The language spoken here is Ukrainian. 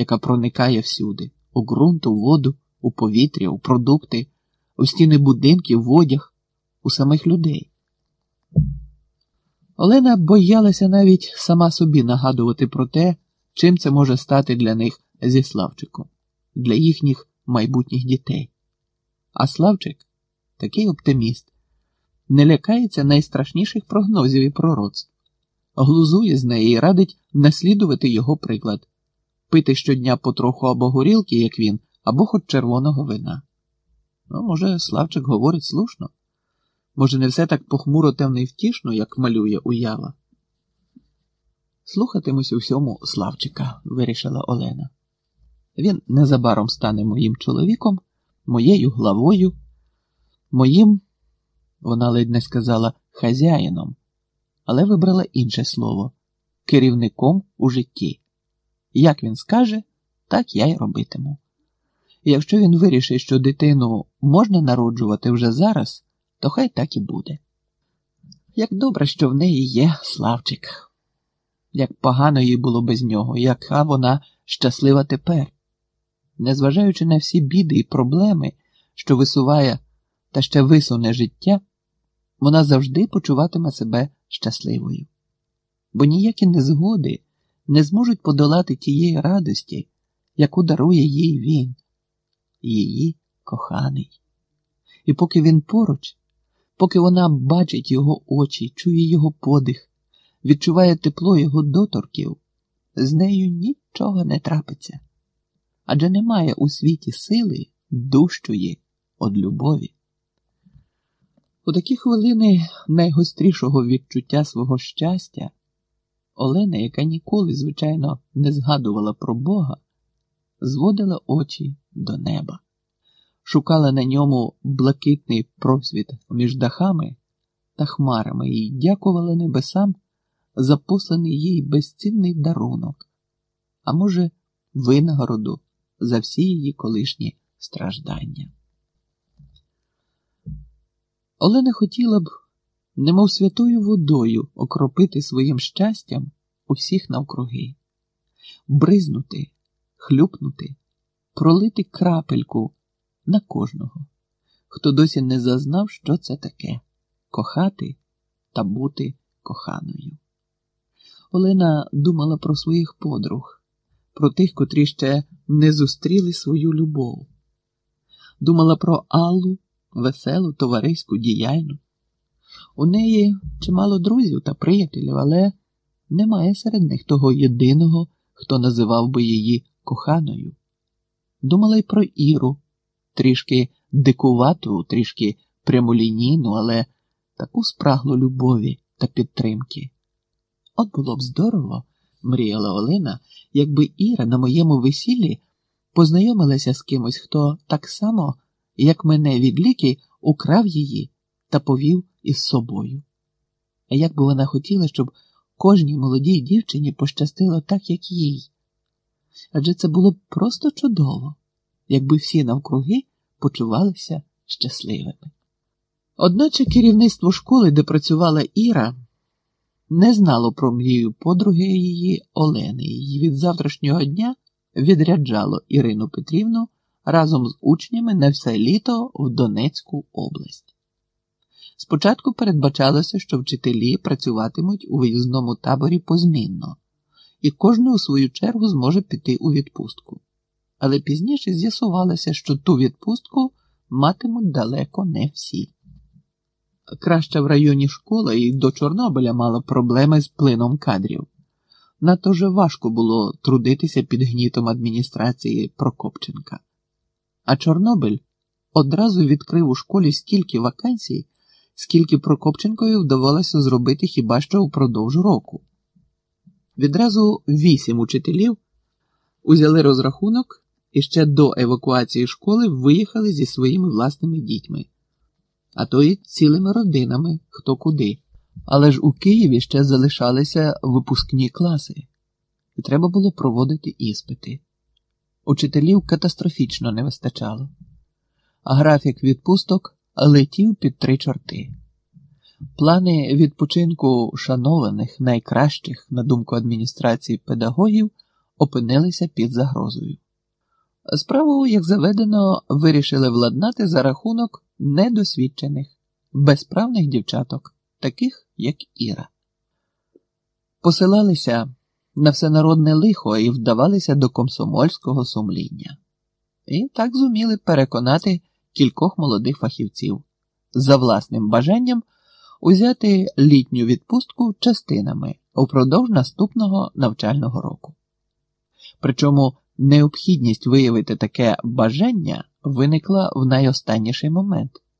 яка проникає всюди у ґрунт, у воду, у повітря, у продукти, у стіни будинків, в одяг, у самих людей. Олена боялася навіть сама собі нагадувати про те, чим це може стати для них зі Славчиком, для їхніх майбутніх дітей. А Славчик такий оптиміст, не лякається найстрашніших прогнозів і пророцтв, глузує з неї і радить наслідувати його приклад, пити щодня потроху або горілки, як він, або хоч червоного вина. Ну, може, Славчик говорить слушно. Може, не все так похмуро темно і втішно, як малює уява. Слухатимусь у всьому Славчика, вирішила Олена. Він незабаром стане моїм чоловіком, моєю главою, моїм, вона ледь не сказала, хазяїном, але вибрала інше слово керівником у житті. Як він скаже, так я й робитиму. І якщо він вирішить, що дитину можна народжувати вже зараз то хай так і буде. Як добре, що в неї є Славчик, як погано їй було без нього, яка вона щаслива тепер, незважаючи на всі біди і проблеми, що висуває та ще висуне життя, вона завжди почуватиме себе щасливою, бо ніякі незгоди не зможуть подолати тієї радості, яку дарує їй він, її коханий. І поки він поруч поки вона бачить його очі, чує його подих, відчуває тепло його доторків, з нею нічого не трапиться. Адже немає у світі сили дужчої од любові. У такі хвилини найгострішого відчуття свого щастя Олена, яка ніколи, звичайно, не згадувала про Бога, зводила очі до неба шукала на ньому блакитний просвіт між дахами та хмарами і дякувала небесам за посланий їй безцінний дарунок, а може, винагороду за всі її колишні страждання. Олена хотіла б, немов святою водою, окропити своїм щастям усіх навкруги, бризнути, хлюпнути, пролити крапельку на кожного, хто досі не зазнав, що це таке кохати та бути коханою. Олена думала про своїх подруг, про тих, котрі ще не зустріли свою любов, думала про Аллу, веселу, товариську, діяльну. У неї чимало друзів та приятелів, але немає серед них того єдиного, хто називав би її коханою. Думала й про Іру трішки дикувату, трішки прямолінійну, але таку спраглу любові та підтримки. От було б здорово, мріяла Олена, якби Іра на моєму весіллі познайомилася з кимось, хто так само, як мене від ліки, украв її та повів із собою. А як би вона хотіла, щоб кожній молодій дівчині пощастило так, як їй. Адже це було б просто чудово якби всі навкруги почувалися щасливими. Одначе керівництво школи, де працювала Іра, не знало про мрію подруги її Олени і від завтрашнього дня відряджало Ірину Петрівну разом з учнями на все літо в Донецьку область. Спочатку передбачалося, що вчителі працюватимуть у виїзному таборі позмінно, і кожен у свою чергу зможе піти у відпустку але пізніше з'ясувалося, що ту відпустку матимуть далеко не всі. Краща в районі школа і до Чорнобиля мала проблеми з плином кадрів. Надто же важко було трудитися під гнітом адміністрації Прокопченка. А Чорнобиль одразу відкрив у школі стільки вакансій, скільки Прокопченкові вдавалося зробити хіба що упродовж року. Відразу вісім учителів узяли розрахунок і ще до евакуації школи виїхали зі своїми власними дітьми, а то й цілими родинами хто куди. Але ж у Києві ще залишалися випускні класи, і треба було проводити іспити. Учителів катастрофічно не вистачало, а графік відпусток летів під три чорти. Плани відпочинку шанованих, найкращих, на думку адміністрації педагогів, опинилися під загрозою. Справу, як заведено, вирішили владнати за рахунок недосвідчених, безправних дівчаток, таких як Іра. Посилалися на всенародне лихо і вдавалися до комсомольського сумління. І так зуміли переконати кількох молодих фахівців за власним бажанням узяти літню відпустку частинами упродовж наступного навчального року. Причому необхідність виявити таке бажання виникла в найостанніший момент.